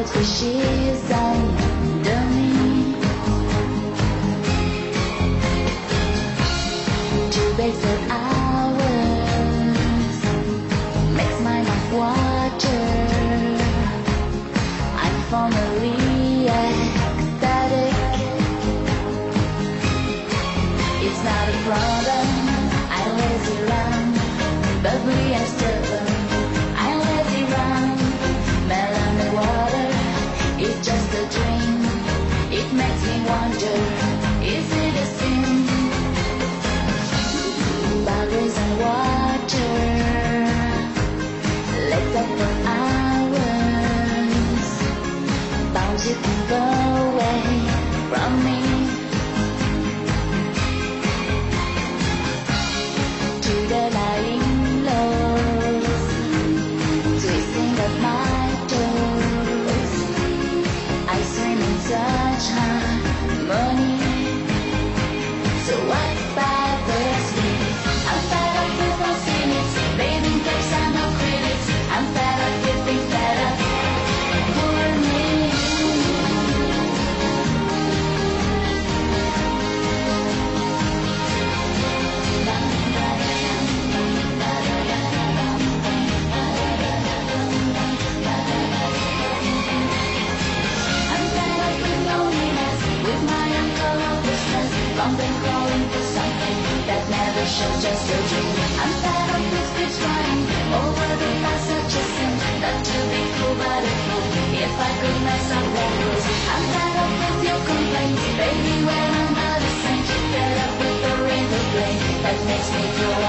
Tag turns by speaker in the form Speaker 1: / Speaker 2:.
Speaker 1: goldfishes under me. Two basic hours makes my mouth water. I'm formally ecstatic. It's not a problem. I lazy run, something growing for something that never shows just a dream. I'm tired of these kids crying over the passages and not to be cool but a fool. If I could mess up some rules, I'm fed up with your complaints, baby. When I'm out of sync, fed up with the rain, the rain that makes me feel.